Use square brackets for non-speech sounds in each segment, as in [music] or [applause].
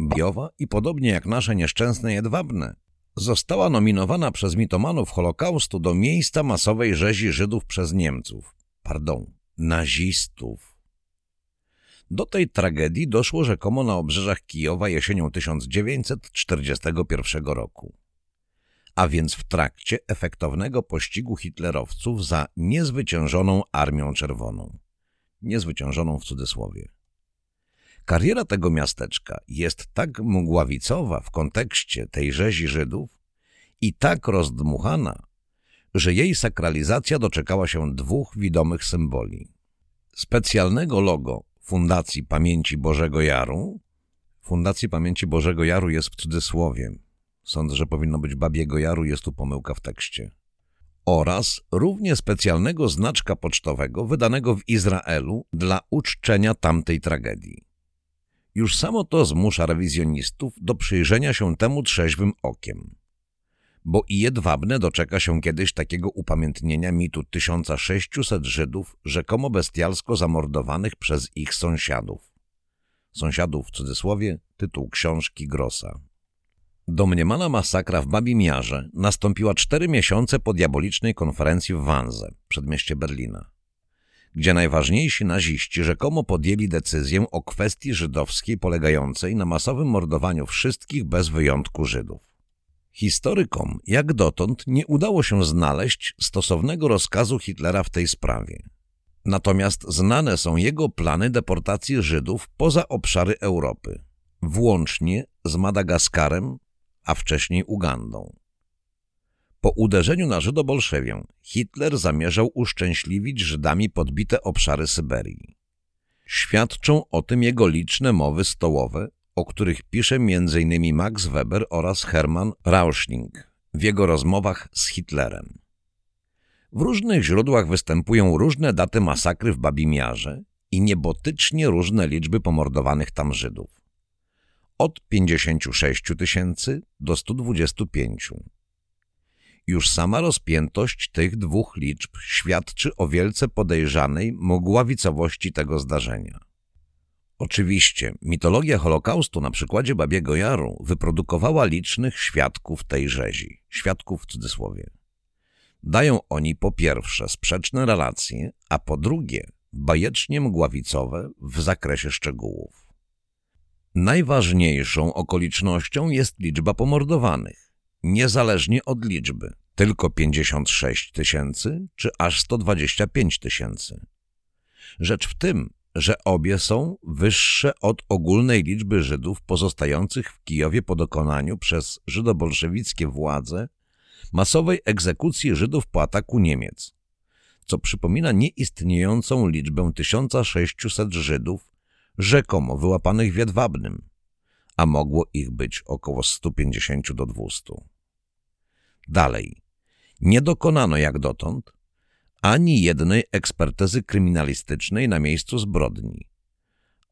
Biowa i podobnie jak nasze nieszczęsne Jedwabne, została nominowana przez mitomanów Holokaustu do miejsca masowej rzezi Żydów przez Niemców. Pardon, nazistów. Do tej tragedii doszło rzekomo na obrzeżach Kijowa jesienią 1941 roku. A więc w trakcie efektownego pościgu hitlerowców za niezwyciężoną Armią Czerwoną. Niezwyciężoną w cudzysłowie. Kariera tego miasteczka jest tak mgławicowa w kontekście tej rzezi Żydów i tak rozdmuchana, że jej sakralizacja doczekała się dwóch widomych symboli. Specjalnego logo Fundacji Pamięci Bożego Jaru. Fundacji Pamięci Bożego Jaru jest w cudzysłowie. Sądzę, że powinno być Babiego Jaru, jest tu pomyłka w tekście. Oraz równie specjalnego znaczka pocztowego wydanego w Izraelu dla uczczenia tamtej tragedii. Już samo to zmusza rewizjonistów do przyjrzenia się temu trzeźwym okiem. Bo i jedwabne doczeka się kiedyś takiego upamiętnienia mitu 1600 Żydów rzekomo bestialsko zamordowanych przez ich sąsiadów. Sąsiadów w cudzysłowie tytuł książki Grossa. Domniemana masakra w Babimiarze nastąpiła cztery miesiące po diabolicznej konferencji w Wanze, przedmieście Berlina gdzie najważniejsi naziści rzekomo podjęli decyzję o kwestii żydowskiej polegającej na masowym mordowaniu wszystkich bez wyjątku Żydów. Historykom jak dotąd nie udało się znaleźć stosownego rozkazu Hitlera w tej sprawie. Natomiast znane są jego plany deportacji Żydów poza obszary Europy, włącznie z Madagaskarem, a wcześniej Ugandą. Po uderzeniu na Żydobolszewię Hitler zamierzał uszczęśliwić Żydami podbite obszary Syberii. Świadczą o tym jego liczne mowy stołowe, o których pisze m.in. Max Weber oraz Hermann Rauschning w jego rozmowach z Hitlerem. W różnych źródłach występują różne daty masakry w Babimiarze i niebotycznie różne liczby pomordowanych tam Żydów. Od 56 tysięcy do 125 już sama rozpiętość tych dwóch liczb świadczy o wielce podejrzanej mgławicowości tego zdarzenia. Oczywiście mitologia Holokaustu na przykładzie Babiego Jaru wyprodukowała licznych świadków tej rzezi, świadków w cudzysłowie. Dają oni po pierwsze sprzeczne relacje, a po drugie bajecznie mgławicowe w zakresie szczegółów. Najważniejszą okolicznością jest liczba pomordowanych niezależnie od liczby, tylko 56 tysięcy czy aż 125 tysięcy. Rzecz w tym, że obie są wyższe od ogólnej liczby Żydów pozostających w Kijowie po dokonaniu przez żydobolszewickie władze masowej egzekucji Żydów po ataku Niemiec, co przypomina nieistniejącą liczbę 1600 Żydów rzekomo wyłapanych w Jedwabnym, a mogło ich być około 150 do 200. Dalej. Nie dokonano jak dotąd ani jednej ekspertyzy kryminalistycznej na miejscu zbrodni,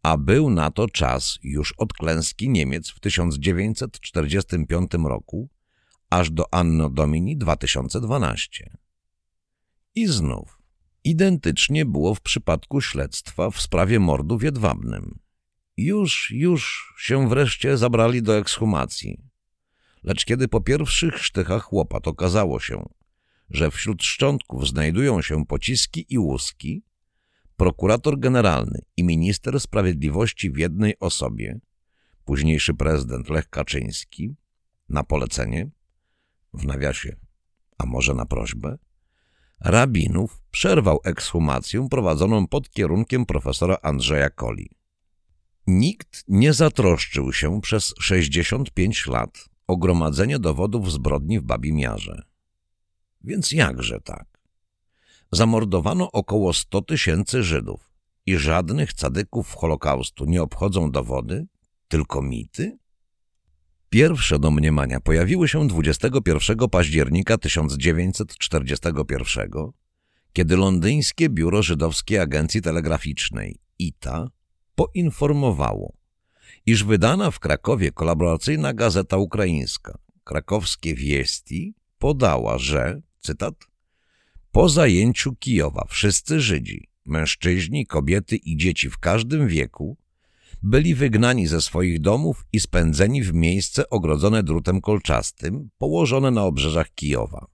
a był na to czas już od klęski Niemiec w 1945 roku aż do Anno Domini 2012. I znów, identycznie było w przypadku śledztwa w sprawie mordu w Jedwabnym. Już, już się wreszcie zabrali do ekshumacji. Lecz kiedy po pierwszych sztychach łopat okazało się, że wśród szczątków znajdują się pociski i łuski, prokurator generalny i minister sprawiedliwości w jednej osobie, późniejszy prezydent Lech Kaczyński, na polecenie, w nawiasie, a może na prośbę, rabinów przerwał ekshumację prowadzoną pod kierunkiem profesora Andrzeja Koli. Nikt nie zatroszczył się przez 65 lat o gromadzenie dowodów zbrodni w Babimiarze. Więc jakże tak? Zamordowano około 100 tysięcy Żydów i żadnych cadyków Holokaustu nie obchodzą dowody, tylko mity? Pierwsze domniemania pojawiły się 21 października 1941, kiedy londyńskie biuro Żydowskiej Agencji Telegraficznej ITA poinformowało, iż wydana w Krakowie kolaboracyjna gazeta ukraińska Krakowskie Wieści podała, że, cytat, po zajęciu Kijowa wszyscy Żydzi, mężczyźni, kobiety i dzieci w każdym wieku byli wygnani ze swoich domów i spędzeni w miejsce ogrodzone drutem kolczastym, położone na obrzeżach Kijowa.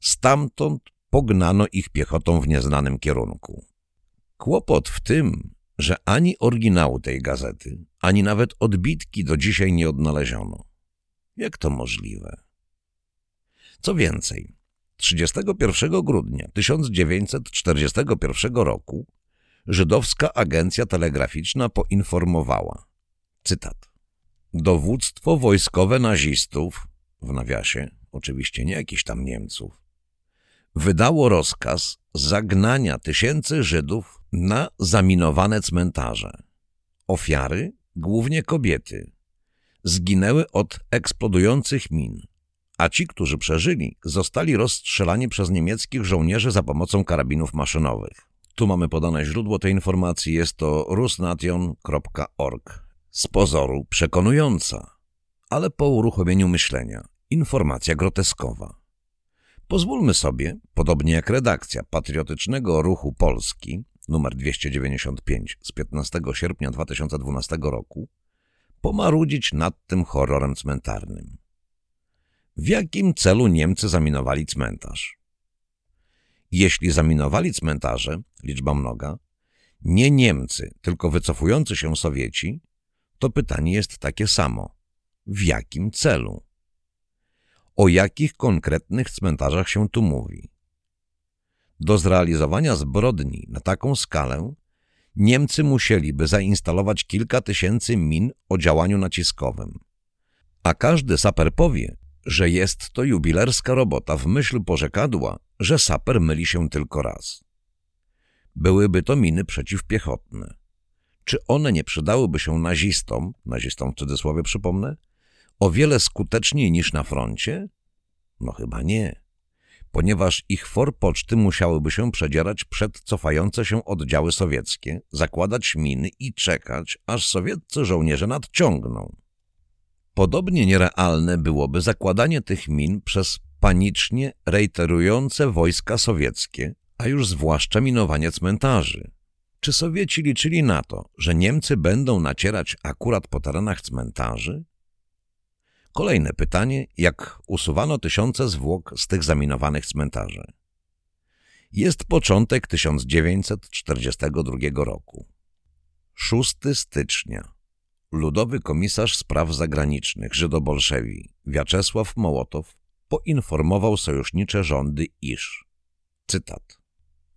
Stamtąd pognano ich piechotą w nieznanym kierunku. Kłopot w tym, że ani oryginału tej gazety, ani nawet odbitki do dzisiaj nie odnaleziono. Jak to możliwe? Co więcej, 31 grudnia 1941 roku żydowska agencja telegraficzna poinformowała, cytat, dowództwo wojskowe nazistów, w nawiasie, oczywiście nie jakichś tam Niemców, wydało rozkaz zagnania tysięcy Żydów na zaminowane cmentarze. Ofiary, głównie kobiety, zginęły od eksplodujących min, a ci, którzy przeżyli, zostali rozstrzelani przez niemieckich żołnierzy za pomocą karabinów maszynowych. Tu mamy podane źródło tej informacji, jest to rusnation.org. Z pozoru przekonująca, ale po uruchomieniu myślenia informacja groteskowa. Pozwólmy sobie, podobnie jak redakcja Patriotycznego Ruchu Polski, numer 295 z 15 sierpnia 2012 roku, pomarudzić nad tym horrorem cmentarnym. W jakim celu Niemcy zaminowali cmentarz? Jeśli zaminowali cmentarze, liczba mnoga, nie Niemcy, tylko wycofujący się Sowieci, to pytanie jest takie samo. W jakim celu? O jakich konkretnych cmentarzach się tu mówi? Do zrealizowania zbrodni na taką skalę Niemcy musieliby zainstalować kilka tysięcy min o działaniu naciskowym. A każdy saper powie, że jest to jubilerska robota w myśl porzekadła, że saper myli się tylko raz. Byłyby to miny przeciwpiechotne. Czy one nie przydałyby się nazistom, nazistom w cudzysłowie przypomnę, o wiele skuteczniej niż na froncie? No chyba nie, ponieważ ich forpoczty musiałyby się przedzierać przed cofające się oddziały sowieckie, zakładać miny i czekać, aż sowieccy żołnierze nadciągną. Podobnie nierealne byłoby zakładanie tych min przez panicznie reiterujące wojska sowieckie, a już zwłaszcza minowanie cmentarzy. Czy Sowieci liczyli na to, że Niemcy będą nacierać akurat po terenach cmentarzy? Kolejne pytanie, jak usuwano tysiące zwłok z tych zaminowanych cmentarzy. Jest początek 1942 roku. 6 stycznia ludowy komisarz spraw zagranicznych Żydobolszewi Wiaczesław Mołotow poinformował sojusznicze rządy, iż, cytat,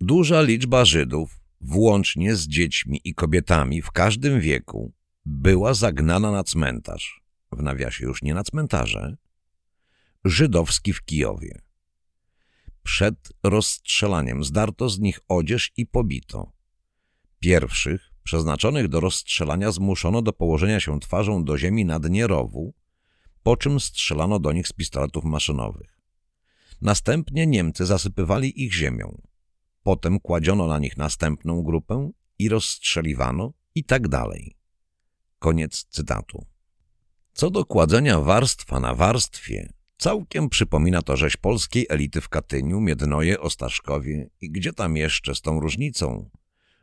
duża liczba Żydów, włącznie z dziećmi i kobietami w każdym wieku, była zagnana na cmentarz, w nawiasie już nie na cmentarze, żydowski w Kijowie. Przed rozstrzelaniem zdarto z nich odzież i pobito. Pierwszych przeznaczonych do rozstrzelania zmuszono do położenia się twarzą do ziemi na dnie rowu, po czym strzelano do nich z pistoletów maszynowych. Następnie Niemcy zasypywali ich ziemią. Potem kładziono na nich następną grupę i rozstrzeliwano i tak dalej. Koniec cytatu. Co do kładzenia warstwa na warstwie, całkiem przypomina to rzeź polskiej elity w Katyniu, Miednoje, Ostaszkowie i gdzie tam jeszcze z tą różnicą,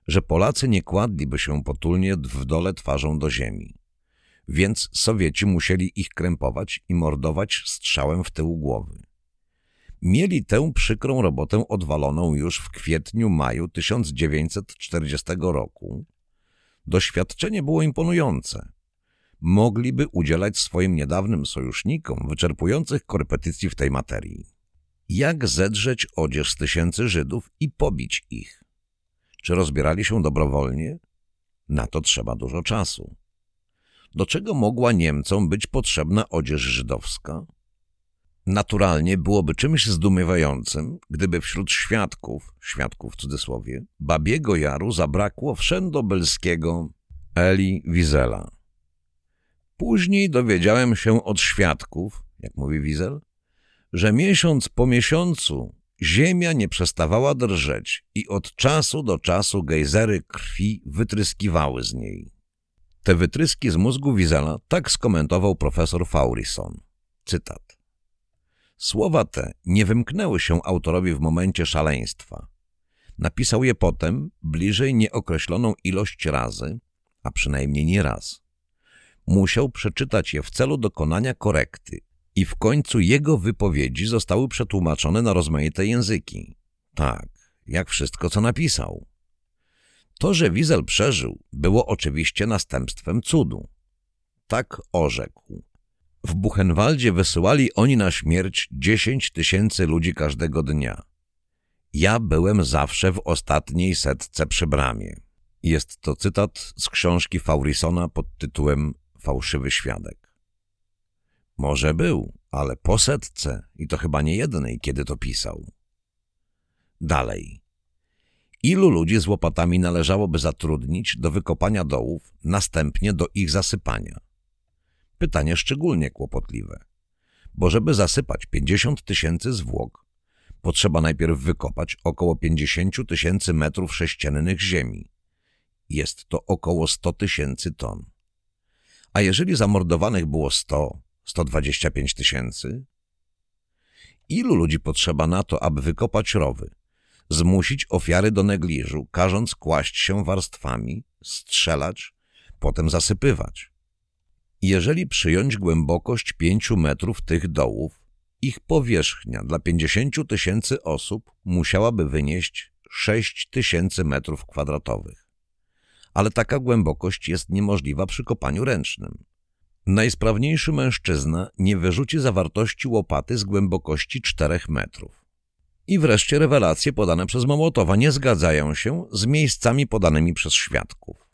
że Polacy nie kładliby się potulnie w dole twarzą do ziemi. Więc Sowieci musieli ich krępować i mordować strzałem w tył głowy. Mieli tę przykrą robotę odwaloną już w kwietniu-maju 1940 roku. Doświadczenie było imponujące. Mogliby udzielać swoim niedawnym sojusznikom wyczerpujących korepetycji w tej materii. Jak zedrzeć odzież z tysięcy Żydów i pobić ich? Czy rozbierali się dobrowolnie? Na to trzeba dużo czasu. Do czego mogła Niemcom być potrzebna odzież żydowska? Naturalnie byłoby czymś zdumiewającym, gdyby wśród świadków, świadków w cudzysłowie, Babiego Jaru zabrakło wszędobelskiego Eli Wizela. Później dowiedziałem się od świadków, jak mówi Wizel, że miesiąc po miesiącu Ziemia nie przestawała drżeć i od czasu do czasu gejzery krwi wytryskiwały z niej. Te wytryski z mózgu Wizela tak skomentował profesor Faurison. Cytat. Słowa te nie wymknęły się autorowi w momencie szaleństwa. Napisał je potem, bliżej nieokreśloną ilość razy, a przynajmniej nie raz. Musiał przeczytać je w celu dokonania korekty i w końcu jego wypowiedzi zostały przetłumaczone na rozmaite języki. Tak, jak wszystko, co napisał. To, że Wiesel przeżył, było oczywiście następstwem cudu. Tak orzekł. W Buchenwaldzie wysyłali oni na śmierć dziesięć tysięcy ludzi każdego dnia. Ja byłem zawsze w ostatniej setce przy bramie. Jest to cytat z książki Faurisona pod tytułem Fałszywy świadek. Może był, ale po setce i to chyba nie jednej, kiedy to pisał. Dalej. Ilu ludzi z łopatami należałoby zatrudnić do wykopania dołów, następnie do ich zasypania? Pytanie szczególnie kłopotliwe, bo żeby zasypać 50 tysięcy zwłok, potrzeba najpierw wykopać około 50 tysięcy metrów sześciennych ziemi. Jest to około 100 tysięcy ton. A jeżeli zamordowanych było 100, 125 tysięcy? Ilu ludzi potrzeba na to, aby wykopać rowy, zmusić ofiary do negliżu, każąc kłaść się warstwami, strzelać, potem zasypywać? Jeżeli przyjąć głębokość pięciu metrów tych dołów, ich powierzchnia dla 50 tysięcy osób musiałaby wynieść 6 tysięcy metrów kwadratowych. Ale taka głębokość jest niemożliwa przy kopaniu ręcznym. Najsprawniejszy mężczyzna nie wyrzuci zawartości łopaty z głębokości 4 metrów. I wreszcie rewelacje podane przez Mołotowa nie zgadzają się z miejscami podanymi przez świadków.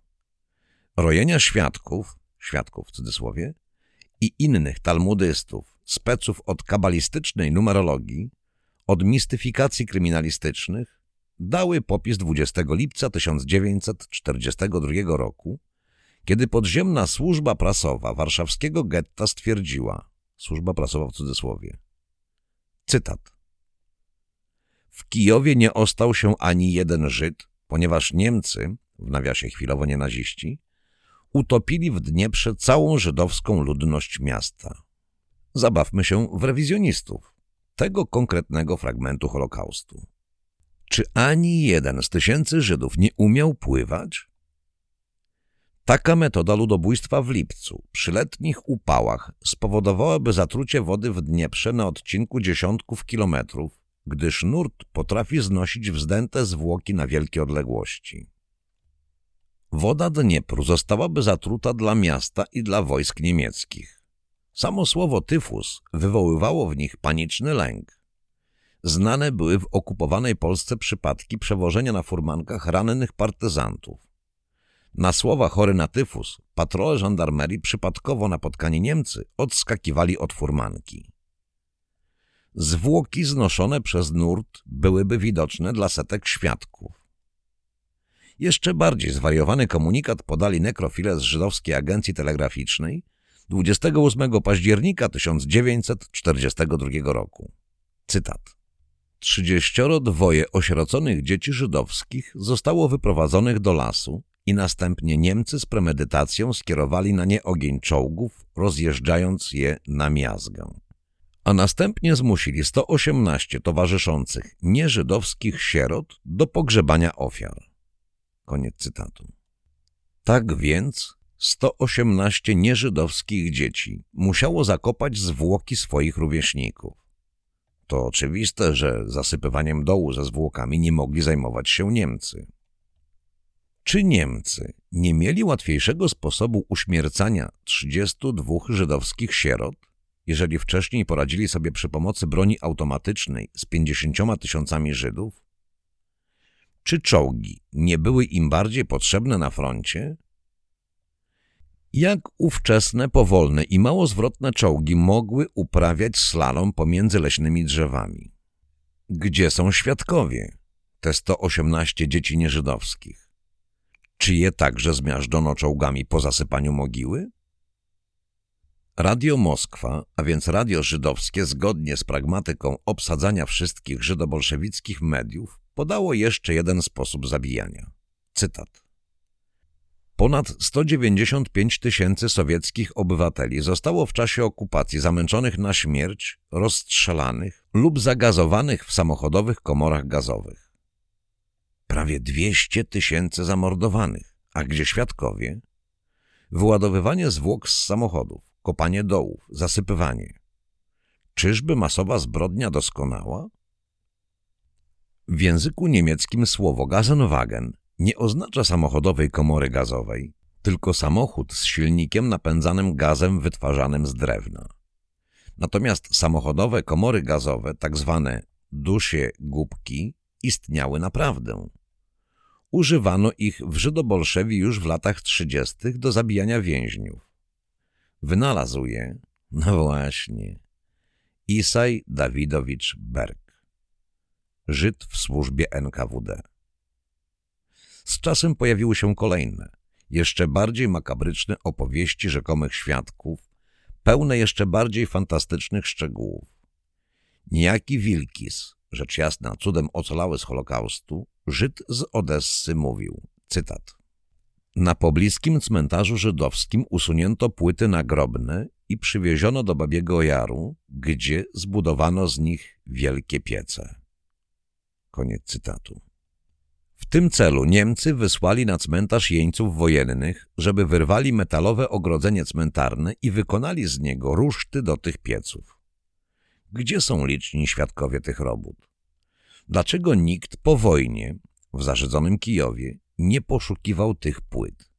Rojenia świadków świadków w cudzysłowie, i innych talmudystów, speców od kabalistycznej numerologii, od mistyfikacji kryminalistycznych, dały popis 20 lipca 1942 roku, kiedy podziemna służba prasowa warszawskiego getta stwierdziła, służba prasowa w cudzysłowie, cytat, w Kijowie nie ostał się ani jeden Żyd, ponieważ Niemcy, w nawiasie chwilowo nie naziści, utopili w Dnieprze całą żydowską ludność miasta. Zabawmy się w rewizjonistów tego konkretnego fragmentu Holokaustu. Czy ani jeden z tysięcy Żydów nie umiał pływać? Taka metoda ludobójstwa w lipcu przy letnich upałach spowodowałaby zatrucie wody w Dnieprze na odcinku dziesiątków kilometrów, gdyż nurt potrafi znosić wzdęte zwłoki na wielkie odległości. Woda Dniepru zostałaby zatruta dla miasta i dla wojsk niemieckich. Samo słowo tyfus wywoływało w nich paniczny lęk. Znane były w okupowanej Polsce przypadki przewożenia na furmankach rannych partyzantów. Na słowa chory na tyfus patrole żandarmerii przypadkowo napotkani Niemcy odskakiwali od furmanki. Zwłoki znoszone przez nurt byłyby widoczne dla setek świadków. Jeszcze bardziej zwariowany komunikat podali nekrofile z żydowskiej agencji telegraficznej 28 października 1942 roku. Cytat. Trzydzieścioro dwoje osieroconych dzieci żydowskich zostało wyprowadzonych do lasu i następnie Niemcy z premedytacją skierowali na nie ogień czołgów, rozjeżdżając je na miazgę. A następnie zmusili 118 towarzyszących nieżydowskich sierot do pogrzebania ofiar. Koniec cytatu. Tak więc 118 nieżydowskich dzieci musiało zakopać zwłoki swoich rówieśników. To oczywiste, że zasypywaniem dołu ze zwłokami nie mogli zajmować się Niemcy. Czy Niemcy nie mieli łatwiejszego sposobu uśmiercania 32 żydowskich sierot, jeżeli wcześniej poradzili sobie przy pomocy broni automatycznej z 50 tysiącami Żydów? Czy czołgi nie były im bardziej potrzebne na froncie? Jak ówczesne, powolne i mało zwrotne czołgi mogły uprawiać slalom pomiędzy leśnymi drzewami? Gdzie są świadkowie, te 118 dzieci nieżydowskich? Czy je także zmiażdżono czołgami po zasypaniu mogiły? Radio Moskwa, a więc radio żydowskie, zgodnie z pragmatyką obsadzania wszystkich żydobolszewickich mediów, podało jeszcze jeden sposób zabijania. Cytat. Ponad 195 tysięcy sowieckich obywateli zostało w czasie okupacji zamęczonych na śmierć, rozstrzelanych lub zagazowanych w samochodowych komorach gazowych. Prawie 200 tysięcy zamordowanych, a gdzie świadkowie? wyładowywanie zwłok z samochodów, kopanie dołów, zasypywanie. Czyżby masowa zbrodnia doskonała? W języku niemieckim słowo Gasenwagen nie oznacza samochodowej komory gazowej, tylko samochód z silnikiem napędzanym gazem wytwarzanym z drewna. Natomiast samochodowe komory gazowe, tak zwane dusie gubki, istniały naprawdę. Używano ich w Żydobolszewi już w latach 30. do zabijania więźniów. Wynalazł je, no właśnie, Isaj Dawidowicz Berg, Żyd w służbie NKWD. Z czasem pojawiły się kolejne, jeszcze bardziej makabryczne opowieści rzekomych świadków, pełne jeszcze bardziej fantastycznych szczegółów. Niejaki Wilkis, rzecz jasna cudem ocalały z Holokaustu, Żyd z Odessy mówił, cytat. Na pobliskim cmentarzu żydowskim usunięto płyty nagrobne i przywieziono do Babiego Jaru, gdzie zbudowano z nich wielkie piece. Koniec cytatu. Tym celu Niemcy wysłali na cmentarz jeńców wojennych, żeby wyrwali metalowe ogrodzenie cmentarne i wykonali z niego ruszty do tych pieców. Gdzie są liczni świadkowie tych robót? Dlaczego nikt po wojnie w zarzedzonym Kijowie nie poszukiwał tych płyt?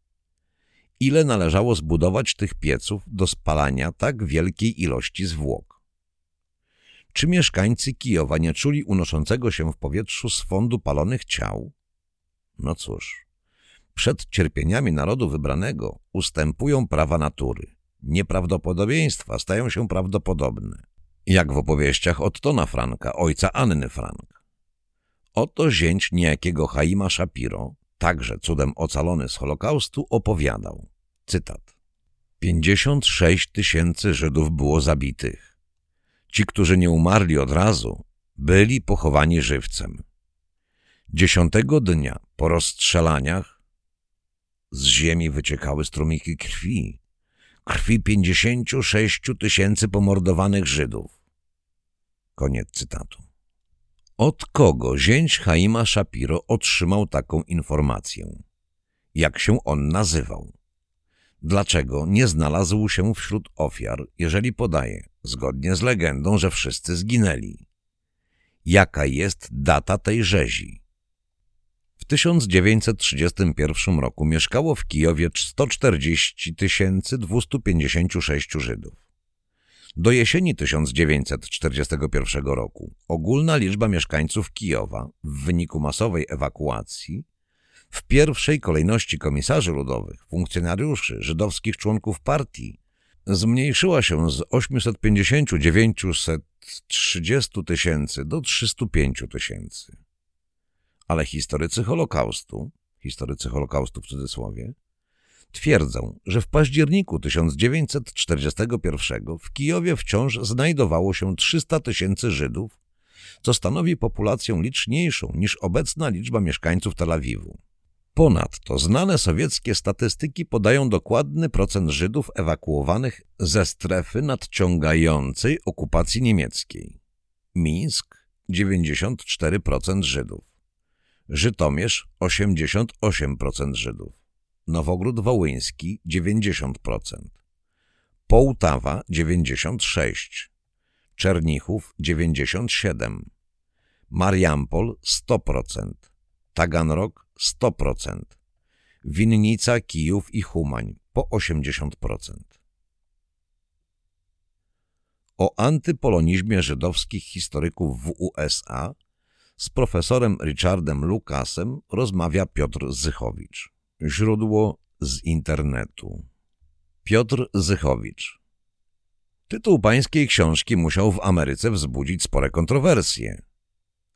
Ile należało zbudować tych pieców do spalania tak wielkiej ilości zwłok? Czy mieszkańcy Kijowa nie czuli unoszącego się w powietrzu swądu palonych ciał? No cóż, przed cierpieniami narodu wybranego ustępują prawa natury. Nieprawdopodobieństwa stają się prawdopodobne. Jak w opowieściach Ottona Franka, ojca Anny Frank. Oto zięć niejakiego Haima Shapiro, także cudem ocalony z Holokaustu, opowiadał. Cytat. 56 tysięcy Żydów było zabitych. Ci, którzy nie umarli od razu, byli pochowani żywcem. Dziesiątego dnia po rozstrzelaniach z ziemi wyciekały strumiki krwi, krwi pięćdziesięciu sześciu tysięcy pomordowanych Żydów. Koniec cytatu. Od kogo zięć Haima Shapiro otrzymał taką informację? Jak się on nazywał? Dlaczego nie znalazł się wśród ofiar, jeżeli podaje, zgodnie z legendą, że wszyscy zginęli? Jaka jest data tej rzezi? W 1931 roku mieszkało w Kijowie 140 256 Żydów. Do jesieni 1941 roku ogólna liczba mieszkańców Kijowa w wyniku masowej ewakuacji w pierwszej kolejności komisarzy ludowych, funkcjonariuszy, żydowskich członków partii zmniejszyła się z 850-930 tysięcy do 305 tysięcy ale historycy Holokaustu, historycy Holokaustu w cudzysłowie, twierdzą, że w październiku 1941 w Kijowie wciąż znajdowało się 300 tysięcy Żydów, co stanowi populację liczniejszą niż obecna liczba mieszkańców Tel Awiwu. Ponadto znane sowieckie statystyki podają dokładny procent Żydów ewakuowanych ze strefy nadciągającej okupacji niemieckiej. Mińsk 94% Żydów. Żytomierz 88% Żydów, Nowogród Wołyński 90%, Połtawa 96%, Czernichów 97%, Mariampol 100%, Taganrog 100%, Winnica, Kijów i Humań po 80%. O antypolonizmie żydowskich historyków w USA z profesorem Richardem Lukasem rozmawia Piotr Zychowicz. Źródło z internetu. Piotr Zychowicz. Tytuł pańskiej książki musiał w Ameryce wzbudzić spore kontrowersje.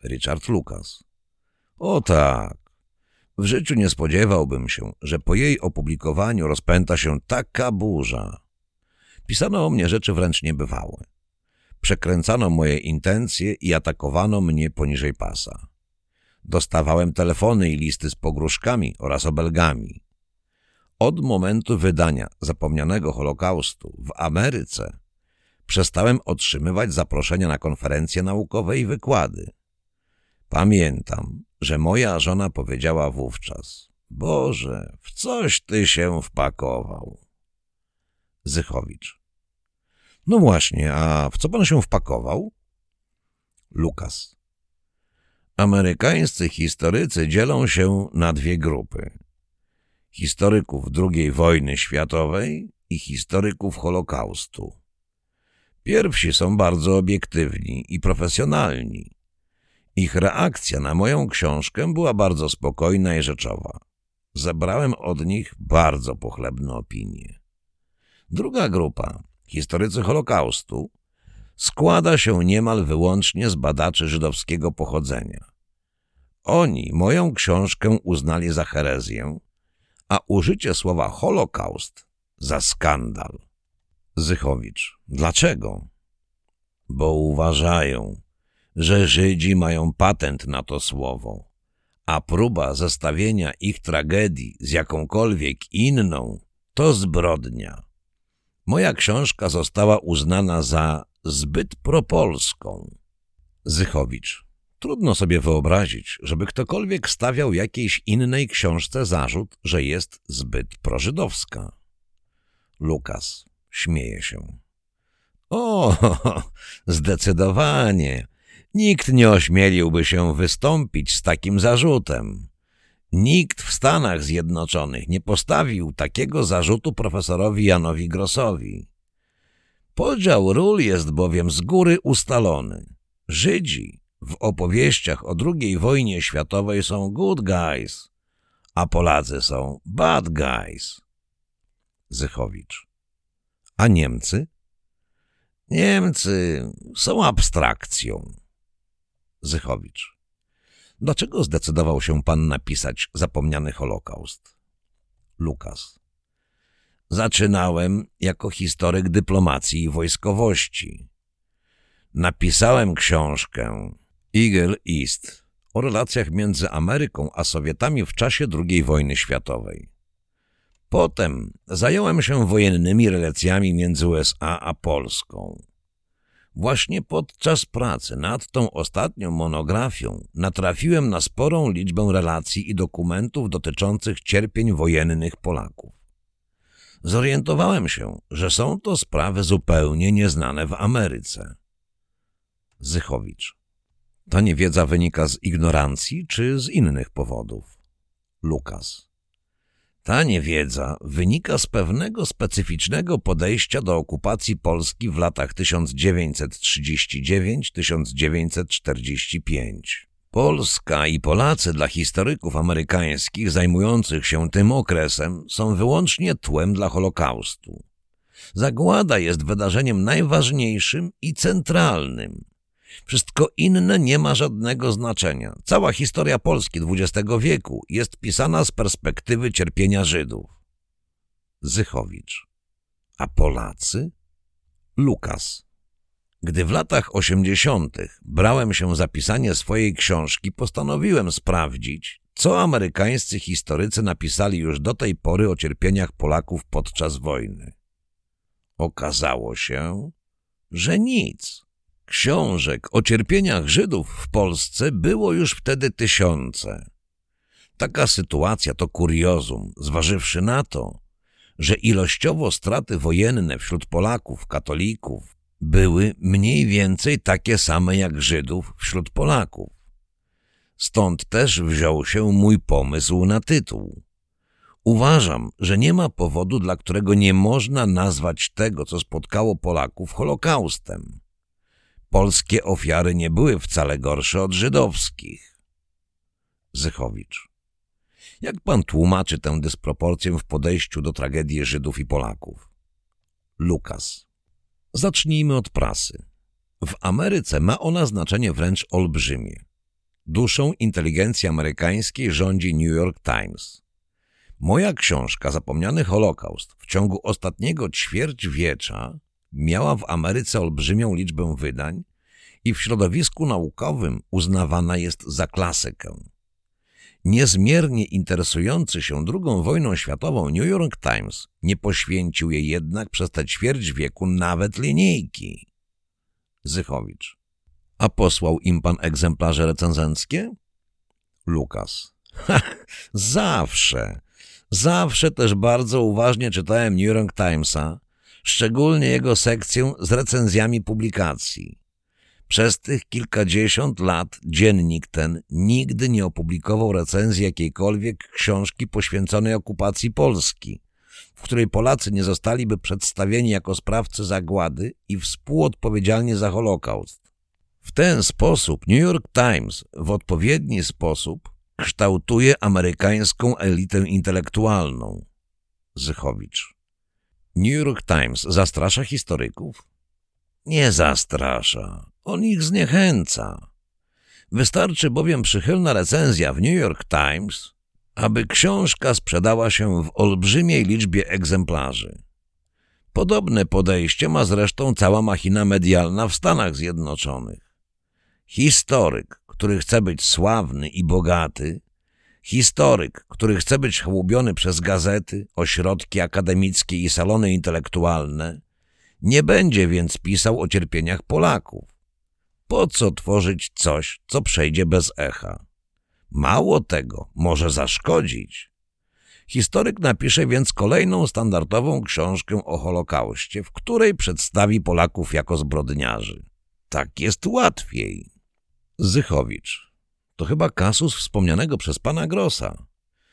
Richard Lukas. O tak. W życiu nie spodziewałbym się, że po jej opublikowaniu rozpęta się taka burza. Pisano o mnie rzeczy wręcz niebywałe. Przekręcano moje intencje i atakowano mnie poniżej pasa. Dostawałem telefony i listy z pogróżkami oraz obelgami. Od momentu wydania zapomnianego Holokaustu w Ameryce przestałem otrzymywać zaproszenia na konferencje naukowe i wykłady. Pamiętam, że moja żona powiedziała wówczas – Boże, w coś ty się wpakował. Zychowicz. No właśnie, a w co pan się wpakował? Lukas. Amerykańscy historycy dzielą się na dwie grupy. Historyków II wojny światowej i historyków Holokaustu. Pierwsi są bardzo obiektywni i profesjonalni. Ich reakcja na moją książkę była bardzo spokojna i rzeczowa. Zebrałem od nich bardzo pochlebne opinie. Druga grupa, historycy Holokaustu, składa się niemal wyłącznie z badaczy żydowskiego pochodzenia. Oni moją książkę uznali za herezję, a użycie słowa Holokaust za skandal. Zychowicz. Dlaczego? Bo uważają, że Żydzi mają patent na to słowo, a próba zestawienia ich tragedii z jakąkolwiek inną to zbrodnia. Moja książka została uznana za zbyt propolską. Zychowicz. Trudno sobie wyobrazić, żeby ktokolwiek stawiał jakiejś innej książce zarzut, że jest zbyt prożydowska. Lukas śmieje się. O, [laughs] zdecydowanie. Nikt nie ośmieliłby się wystąpić z takim zarzutem. Nikt w Stanach Zjednoczonych nie postawił takiego zarzutu profesorowi Janowi Grossowi. Podział ról jest bowiem z góry ustalony. Żydzi w opowieściach o II wojnie światowej są good guys, a Polacy są bad guys. Zychowicz. A Niemcy? Niemcy są abstrakcją. Zychowicz. Dlaczego zdecydował się pan napisać zapomniany Holokaust? Lukas. Zaczynałem jako historyk dyplomacji i wojskowości. Napisałem książkę Eagle East o relacjach między Ameryką a Sowietami w czasie II wojny światowej. Potem zająłem się wojennymi relacjami między USA a Polską. Właśnie podczas pracy nad tą ostatnią monografią natrafiłem na sporą liczbę relacji i dokumentów dotyczących cierpień wojennych Polaków. Zorientowałem się, że są to sprawy zupełnie nieznane w Ameryce. Zychowicz. Ta niewiedza wynika z ignorancji czy z innych powodów? Lukas. Ta niewiedza wynika z pewnego specyficznego podejścia do okupacji Polski w latach 1939-1945. Polska i Polacy dla historyków amerykańskich zajmujących się tym okresem są wyłącznie tłem dla Holokaustu. Zagłada jest wydarzeniem najważniejszym i centralnym. Wszystko inne nie ma żadnego znaczenia. Cała historia Polski XX wieku jest pisana z perspektywy cierpienia Żydów. Zychowicz. A Polacy? Lukas. Gdy w latach osiemdziesiątych brałem się za pisanie swojej książki, postanowiłem sprawdzić, co amerykańscy historycy napisali już do tej pory o cierpieniach Polaków podczas wojny. Okazało się, że nic. Książek o cierpieniach Żydów w Polsce było już wtedy tysiące. Taka sytuacja to kuriozum, zważywszy na to, że ilościowo straty wojenne wśród Polaków, katolików były mniej więcej takie same jak Żydów wśród Polaków. Stąd też wziął się mój pomysł na tytuł. Uważam, że nie ma powodu, dla którego nie można nazwać tego, co spotkało Polaków, Holokaustem polskie ofiary nie były wcale gorsze od żydowskich. Zychowicz. Jak pan tłumaczy tę dysproporcję w podejściu do tragedii Żydów i Polaków? Lukas. Zacznijmy od prasy. W Ameryce ma ona znaczenie wręcz olbrzymie. Duszą inteligencji amerykańskiej rządzi New York Times. Moja książka Zapomniany Holokaust w ciągu ostatniego ćwierćwiecza miała w Ameryce olbrzymią liczbę wydań i w środowisku naukowym uznawana jest za klasykę. Niezmiernie interesujący się II wojną światową New York Times nie poświęcił jej jednak przez te ćwierć wieku nawet linijki. Zychowicz. A posłał im pan egzemplarze recenzenckie? Lukas. Ha, zawsze. Zawsze też bardzo uważnie czytałem New York Timesa, szczególnie jego sekcję z recenzjami publikacji. Przez tych kilkadziesiąt lat dziennik ten nigdy nie opublikował recenzji jakiejkolwiek książki poświęconej okupacji Polski, w której Polacy nie zostaliby przedstawieni jako sprawcy zagłady i współodpowiedzialni za Holokaust. W ten sposób New York Times w odpowiedni sposób kształtuje amerykańską elitę intelektualną. Zychowicz. New York Times zastrasza historyków? Nie zastrasza, on ich zniechęca. Wystarczy bowiem przychylna recenzja w New York Times, aby książka sprzedała się w olbrzymiej liczbie egzemplarzy. Podobne podejście ma zresztą cała machina medialna w Stanach Zjednoczonych. Historyk, który chce być sławny i bogaty, historyk, który chce być chłubiony przez gazety, ośrodki akademickie i salony intelektualne, nie będzie więc pisał o cierpieniach Polaków. Po co tworzyć coś, co przejdzie bez echa? Mało tego, może zaszkodzić. Historyk napisze więc kolejną standardową książkę o Holokauście, w której przedstawi Polaków jako zbrodniarzy. Tak jest łatwiej. Zychowicz. To chyba kasus wspomnianego przez pana Grossa.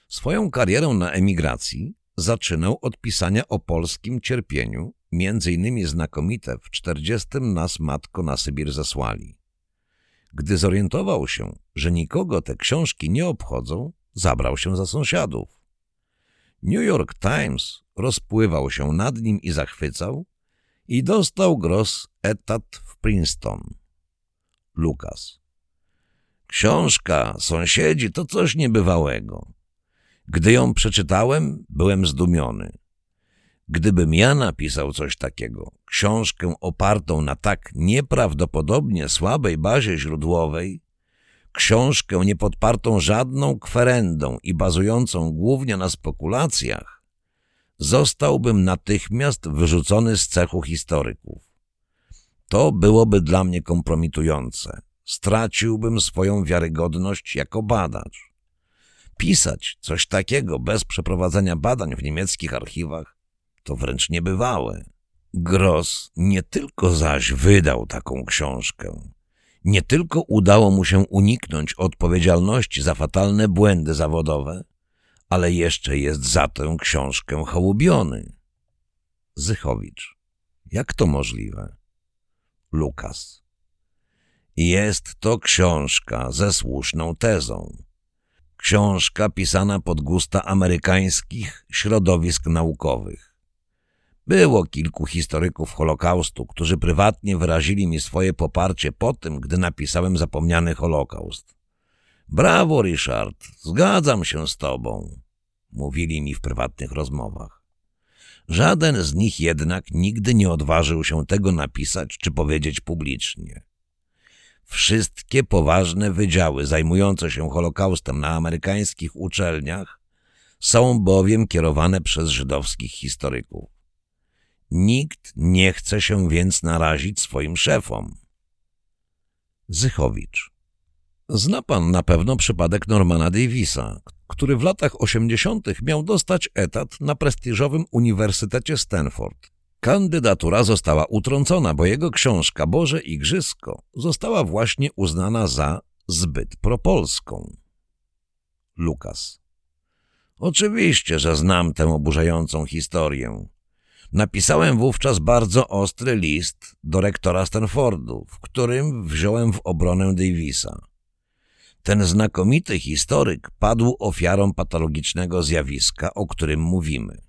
Swoją karierę na emigracji zaczynał od pisania o polskim cierpieniu, między innymi znakomite w czterdziestym nas matko na Sybir zesłali. Gdy zorientował się, że nikogo te książki nie obchodzą, zabrał się za sąsiadów. New York Times rozpływał się nad nim i zachwycał i dostał Gross etat w Princeton. Lukas. Książka, sąsiedzi, to coś niebywałego. Gdy ją przeczytałem, byłem zdumiony. Gdybym ja napisał coś takiego, książkę opartą na tak nieprawdopodobnie słabej bazie źródłowej, książkę niepodpartą żadną kwerendą i bazującą głównie na spekulacjach, zostałbym natychmiast wyrzucony z cechu historyków. To byłoby dla mnie kompromitujące. Straciłbym swoją wiarygodność jako badacz. Pisać coś takiego bez przeprowadzenia badań w niemieckich archiwach to wręcz niebywałe. Gross nie tylko zaś wydał taką książkę, nie tylko udało mu się uniknąć odpowiedzialności za fatalne błędy zawodowe, ale jeszcze jest za tę książkę hołubiony. Zychowicz. Jak to możliwe? Lukas. Jest to książka ze słuszną tezą. Książka pisana pod gusta amerykańskich środowisk naukowych. Było kilku historyków Holokaustu, którzy prywatnie wyrazili mi swoje poparcie po tym, gdy napisałem zapomniany Holokaust. Brawo, Richard, zgadzam się z tobą, mówili mi w prywatnych rozmowach. Żaden z nich jednak nigdy nie odważył się tego napisać czy powiedzieć publicznie. Wszystkie poważne wydziały zajmujące się Holokaustem na amerykańskich uczelniach są bowiem kierowane przez żydowskich historyków. Nikt nie chce się więc narazić swoim szefom. Zychowicz. Zna pan na pewno przypadek Normana Davisa, który w latach osiemdziesiątych miał dostać etat na prestiżowym Uniwersytecie Stanford. Kandydatura została utrącona, bo jego książka Boże Igrzysko została właśnie uznana za zbyt propolską. Lukas. Oczywiście, że znam tę oburzającą historię. Napisałem wówczas bardzo ostry list do rektora Stanfordu, w którym wziąłem w obronę Davisa. Ten znakomity historyk padł ofiarą patologicznego zjawiska, o którym mówimy.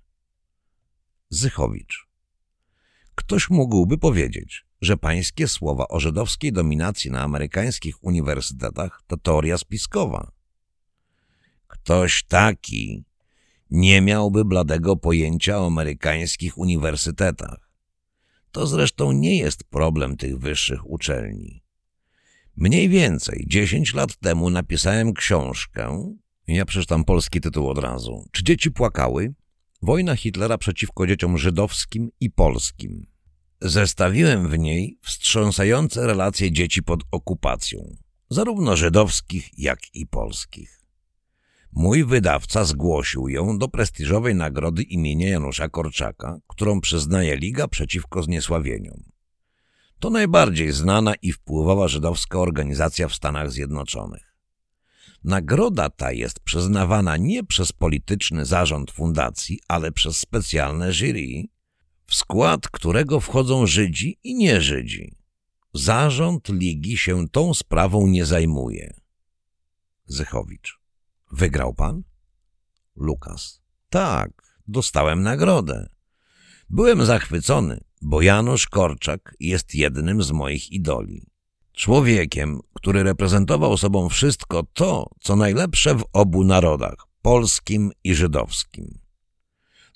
Zychowicz. Ktoś mógłby powiedzieć, że pańskie słowa o żydowskiej dominacji na amerykańskich uniwersytetach to teoria spiskowa. Ktoś taki nie miałby bladego pojęcia o amerykańskich uniwersytetach. To zresztą nie jest problem tych wyższych uczelni. Mniej więcej dziesięć lat temu napisałem książkę, ja przeczytam polski tytuł od razu, Czy dzieci płakały? Wojna Hitlera przeciwko dzieciom żydowskim i polskim. Zestawiłem w niej wstrząsające relacje dzieci pod okupacją, zarówno żydowskich, jak i polskich. Mój wydawca zgłosił ją do prestiżowej nagrody imienia Janusza Korczaka, którą przyznaje Liga przeciwko zniesławieniom. To najbardziej znana i wpływowa żydowska organizacja w Stanach Zjednoczonych. Nagroda ta jest przyznawana nie przez polityczny zarząd fundacji, ale przez specjalne jury, w skład którego wchodzą Żydzi i nie Żydzi. Zarząd Ligi się tą sprawą nie zajmuje. Zychowicz. Wygrał pan? Lukas. Tak, dostałem nagrodę. Byłem zachwycony, bo Janusz Korczak jest jednym z moich idoli. Człowiekiem, który reprezentował sobą wszystko to, co najlepsze w obu narodach, polskim i żydowskim.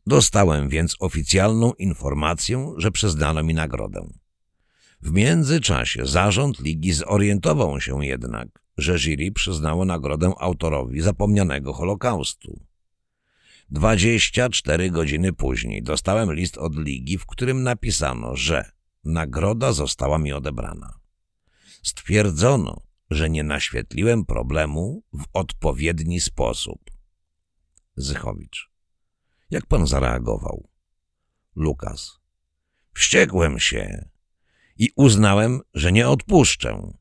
Dostałem więc oficjalną informację, że przyznano mi nagrodę. W międzyczasie zarząd ligi zorientował się jednak, że jury przyznało nagrodę autorowi zapomnianego Holokaustu. 24 godziny później dostałem list od ligi, w którym napisano, że nagroda została mi odebrana. Stwierdzono, że nie naświetliłem problemu w odpowiedni sposób. Zychowicz. Jak pan zareagował? Lukas. Wściekłem się i uznałem, że nie odpuszczę.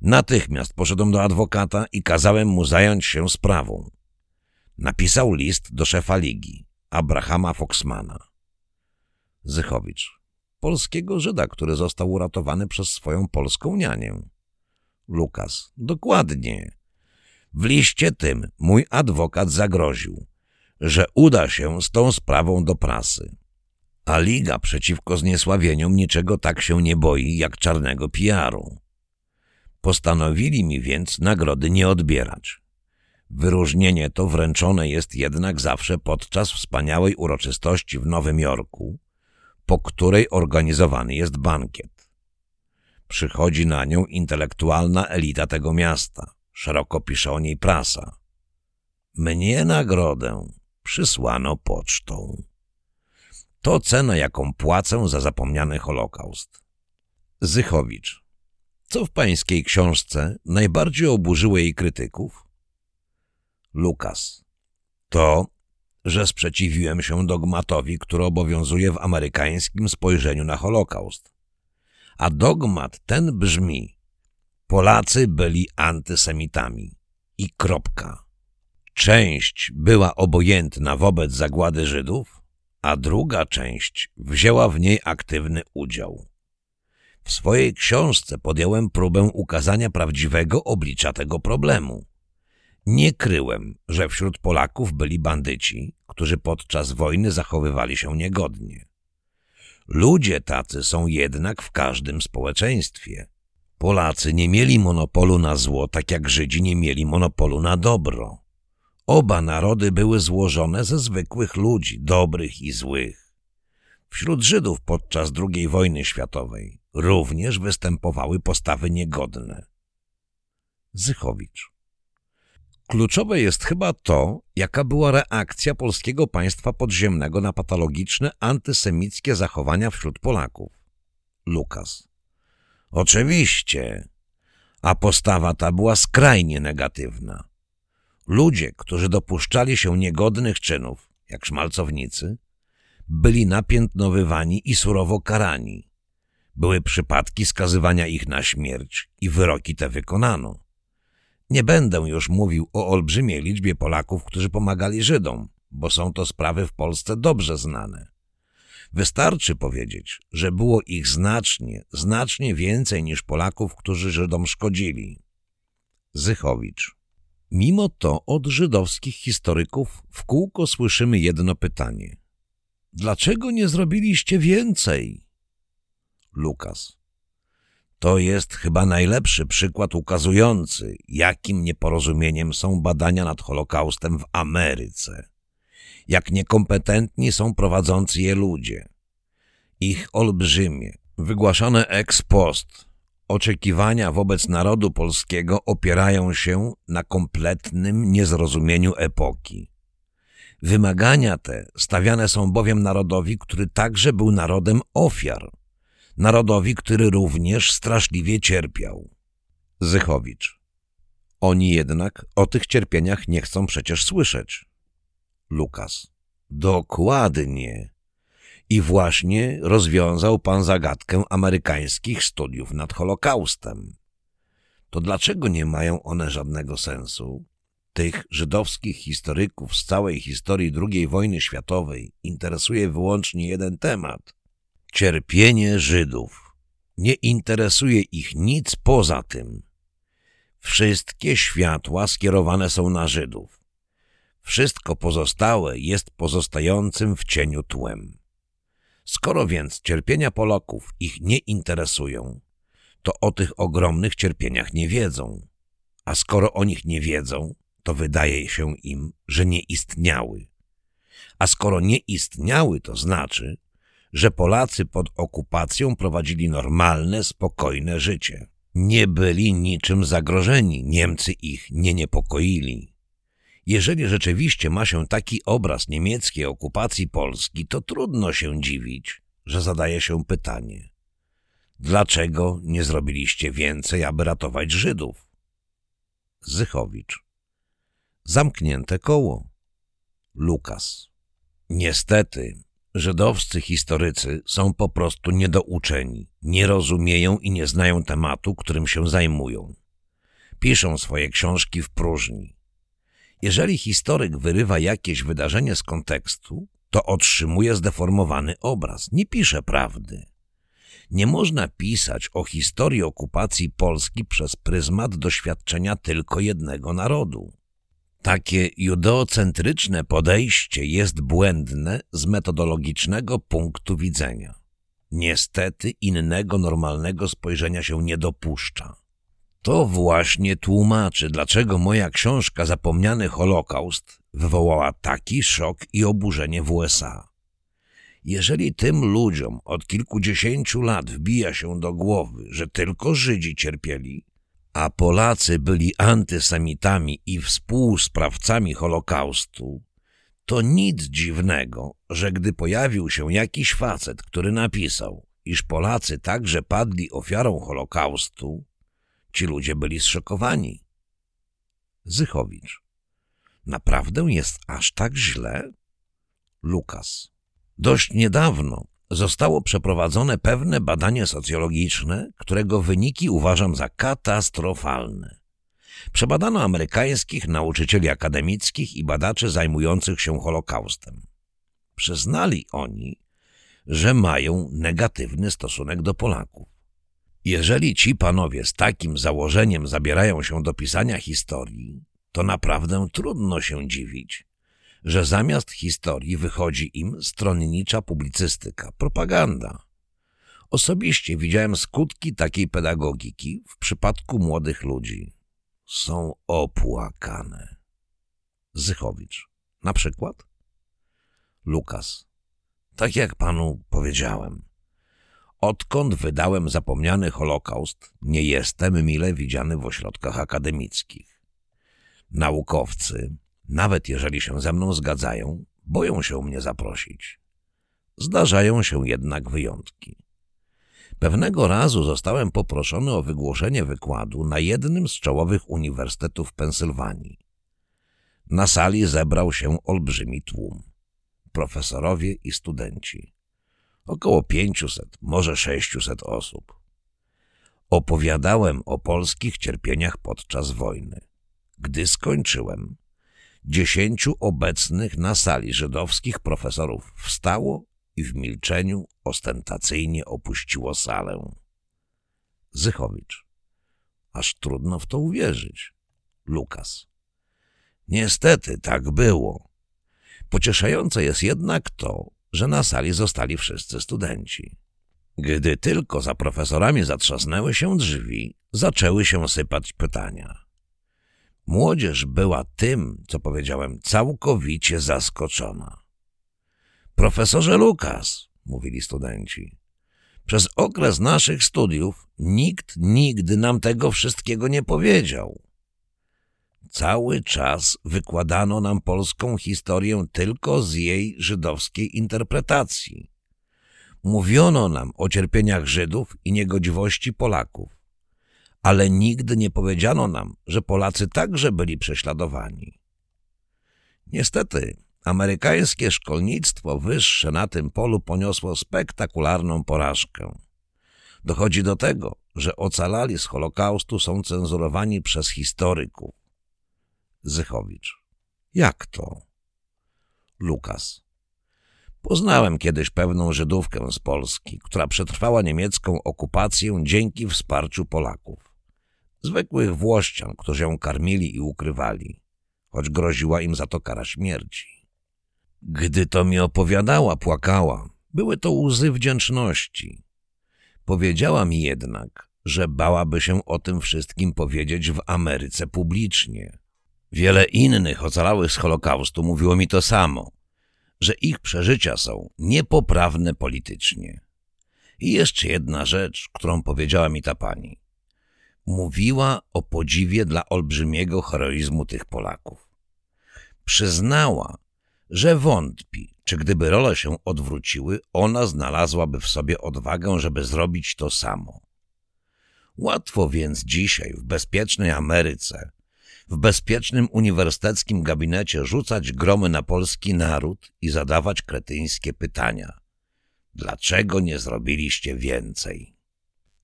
Natychmiast poszedłem do adwokata i kazałem mu zająć się sprawą. Napisał list do szefa ligi, Abrahama Foxmana. Zychowicz. Polskiego Żyda, który został uratowany przez swoją polską nianię. Lukas. Dokładnie. W liście tym mój adwokat zagroził, że uda się z tą sprawą do prasy. A Liga przeciwko zniesławieniom niczego tak się nie boi jak czarnego PR-u. Postanowili mi więc nagrody nie odbierać. Wyróżnienie to wręczone jest jednak zawsze podczas wspaniałej uroczystości w Nowym Jorku, po której organizowany jest bankiet. Przychodzi na nią intelektualna elita tego miasta, szeroko pisze o niej prasa. Mnie nagrodę przysłano pocztą. To cena, jaką płacę za zapomniany Holokaust. Zychowicz. Co w pańskiej książce najbardziej oburzyło jej krytyków? Lukas. To, że sprzeciwiłem się dogmatowi, który obowiązuje w amerykańskim spojrzeniu na Holokaust. A dogmat ten brzmi Polacy byli antysemitami. I kropka. Część była obojętna wobec zagłady Żydów, a druga część wzięła w niej aktywny udział. W swojej książce podjąłem próbę ukazania prawdziwego oblicza tego problemu. Nie kryłem, że wśród Polaków byli bandyci, którzy podczas wojny zachowywali się niegodnie. Ludzie tacy są jednak w każdym społeczeństwie. Polacy nie mieli monopolu na zło, tak jak Żydzi nie mieli monopolu na dobro. Oba narody były złożone ze zwykłych ludzi, dobrych i złych. Wśród Żydów podczas II wojny światowej również występowały postawy niegodne. Zychowicz Kluczowe jest chyba to, jaka była reakcja polskiego państwa podziemnego na patologiczne antysemickie zachowania wśród Polaków. Lukas. Oczywiście, a postawa ta była skrajnie negatywna. Ludzie, którzy dopuszczali się niegodnych czynów, jak szmalcownicy, byli napiętnowywani i surowo karani. Były przypadki skazywania ich na śmierć i wyroki te wykonano. Nie będę już mówił o olbrzymiej liczbie Polaków, którzy pomagali Żydom, bo są to sprawy w Polsce dobrze znane. Wystarczy powiedzieć, że było ich znacznie, znacznie więcej niż Polaków, którzy Żydom szkodzili. Zychowicz. Mimo to od żydowskich historyków w kółko słyszymy jedno pytanie. Dlaczego nie zrobiliście więcej? Lukas. To jest chyba najlepszy przykład ukazujący, jakim nieporozumieniem są badania nad Holokaustem w Ameryce. Jak niekompetentni są prowadzący je ludzie. Ich olbrzymie, wygłaszane ex post, oczekiwania wobec narodu polskiego opierają się na kompletnym niezrozumieniu epoki. Wymagania te stawiane są bowiem narodowi, który także był narodem ofiar – narodowi, który również straszliwie cierpiał. Zychowicz. Oni jednak o tych cierpieniach nie chcą przecież słyszeć. Lukas. Dokładnie. I właśnie rozwiązał pan zagadkę amerykańskich studiów nad Holokaustem. To dlaczego nie mają one żadnego sensu? Tych żydowskich historyków z całej historii II wojny światowej interesuje wyłącznie jeden temat. Cierpienie Żydów. Nie interesuje ich nic poza tym. Wszystkie światła skierowane są na Żydów. Wszystko pozostałe jest pozostającym w cieniu tłem. Skoro więc cierpienia Polaków ich nie interesują, to o tych ogromnych cierpieniach nie wiedzą. A skoro o nich nie wiedzą, to wydaje się im, że nie istniały. A skoro nie istniały, to znaczy, że Polacy pod okupacją prowadzili normalne, spokojne życie. Nie byli niczym zagrożeni, Niemcy ich nie niepokoili. Jeżeli rzeczywiście ma się taki obraz niemieckiej okupacji Polski, to trudno się dziwić, że zadaje się pytanie. Dlaczego nie zrobiliście więcej, aby ratować Żydów? Zychowicz. Zamknięte koło. Lukas. Niestety, żydowscy historycy są po prostu niedouczeni, nie rozumieją i nie znają tematu, którym się zajmują. Piszą swoje książki w próżni. Jeżeli historyk wyrywa jakieś wydarzenie z kontekstu, to otrzymuje zdeformowany obraz, nie pisze prawdy. Nie można pisać o historii okupacji Polski przez pryzmat doświadczenia tylko jednego narodu. Takie judeocentryczne podejście jest błędne z metodologicznego punktu widzenia. Niestety innego normalnego spojrzenia się nie dopuszcza. To właśnie tłumaczy, dlaczego moja książka Zapomniany Holokaust wywołała taki szok i oburzenie w USA. Jeżeli tym ludziom od kilkudziesięciu lat wbija się do głowy, że tylko Żydzi cierpieli, a Polacy byli antysemitami i współsprawcami Holokaustu, to nic dziwnego, że gdy pojawił się jakiś facet, który napisał, iż Polacy także padli ofiarą Holokaustu, ci ludzie byli zszokowani. Zychowicz. Naprawdę jest aż tak źle? Lukas. Dość niedawno zostało przeprowadzone pewne badanie socjologiczne, którego wyniki uważam za katastrofalne. Przebadano amerykańskich nauczycieli akademickich i badaczy zajmujących się Holokaustem. Przyznali oni, że mają negatywny stosunek do Polaków. Jeżeli ci panowie z takim założeniem zabierają się do pisania historii, to naprawdę trudno się dziwić, że zamiast historii wychodzi im stronnicza publicystyka, propaganda. Osobiście widziałem skutki takiej pedagogiki w przypadku młodych ludzi. Są opłakane. Zychowicz. Na przykład? Lukas. Tak jak panu powiedziałem. Odkąd wydałem zapomniany Holokaust, nie jestem mile widziany w ośrodkach akademickich. Naukowcy, nawet jeżeli się ze mną zgadzają, boją się mnie zaprosić. Zdarzają się jednak wyjątki. Pewnego razu zostałem poproszony o wygłoszenie wykładu na jednym z czołowych uniwersytetów Pensylwanii. Na sali zebrał się olbrzymi tłum. Profesorowie i studenci. Około pięciuset, może sześciuset osób. Opowiadałem o polskich cierpieniach podczas wojny. Gdy skończyłem, Dziesięciu obecnych na sali żydowskich profesorów wstało i w milczeniu ostentacyjnie opuściło salę. Zychowicz. Aż trudno w to uwierzyć. Lukas. Niestety tak było. Pocieszające jest jednak to, że na sali zostali wszyscy studenci. Gdy tylko za profesorami zatrzasnęły się drzwi, zaczęły się sypać pytania. Młodzież była tym, co powiedziałem, całkowicie zaskoczona. Profesorze Lukas, mówili studenci, przez okres naszych studiów nikt nigdy nam tego wszystkiego nie powiedział. Cały czas wykładano nam polską historię tylko z jej żydowskiej interpretacji. Mówiono nam o cierpieniach Żydów i niegodziwości Polaków ale nigdy nie powiedziano nam, że Polacy także byli prześladowani. Niestety, amerykańskie szkolnictwo wyższe na tym polu poniosło spektakularną porażkę. Dochodzi do tego, że ocalali z Holokaustu są cenzurowani przez historyków. Zychowicz. Jak to? Lukas. Poznałem kiedyś pewną Żydówkę z Polski, która przetrwała niemiecką okupację dzięki wsparciu Polaków. Zwykłych Włościan, którzy ją karmili i ukrywali, choć groziła im za to kara śmierci. Gdy to mi opowiadała, płakała. Były to łzy wdzięczności. Powiedziała mi jednak, że bałaby się o tym wszystkim powiedzieć w Ameryce publicznie. Wiele innych ocalałych z Holokaustu mówiło mi to samo, że ich przeżycia są niepoprawne politycznie. I jeszcze jedna rzecz, którą powiedziała mi ta pani. Mówiła o podziwie dla olbrzymiego heroizmu tych Polaków. Przyznała, że wątpi, czy gdyby role się odwróciły, ona znalazłaby w sobie odwagę, żeby zrobić to samo. Łatwo więc dzisiaj w bezpiecznej Ameryce, w bezpiecznym uniwersyteckim gabinecie rzucać gromy na polski naród i zadawać kretyńskie pytania. Dlaczego nie zrobiliście więcej?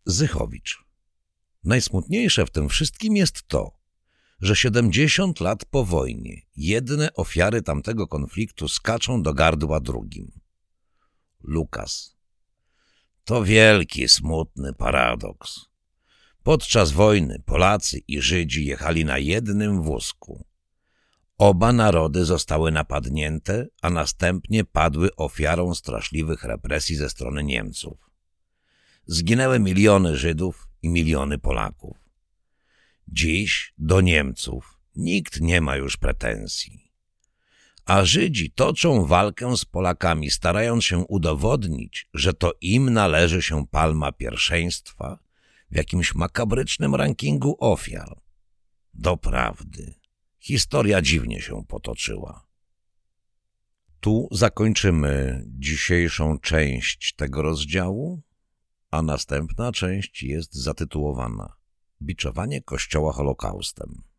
Zychowicz. Najsmutniejsze w tym wszystkim jest to, że 70 lat po wojnie jedne ofiary tamtego konfliktu skaczą do gardła drugim. Lukas. To wielki, smutny paradoks. Podczas wojny Polacy i Żydzi jechali na jednym wózku. Oba narody zostały napadnięte, a następnie padły ofiarą straszliwych represji ze strony Niemców. Zginęły miliony Żydów i miliony Polaków. Dziś do Niemców nikt nie ma już pretensji. A Żydzi toczą walkę z Polakami, starając się udowodnić, że to im należy się palma pierwszeństwa w jakimś makabrycznym rankingu ofiar. Doprawdy, historia dziwnie się potoczyła. Tu zakończymy dzisiejszą część tego rozdziału, a następna część jest zatytułowana Biczowanie Kościoła Holokaustem.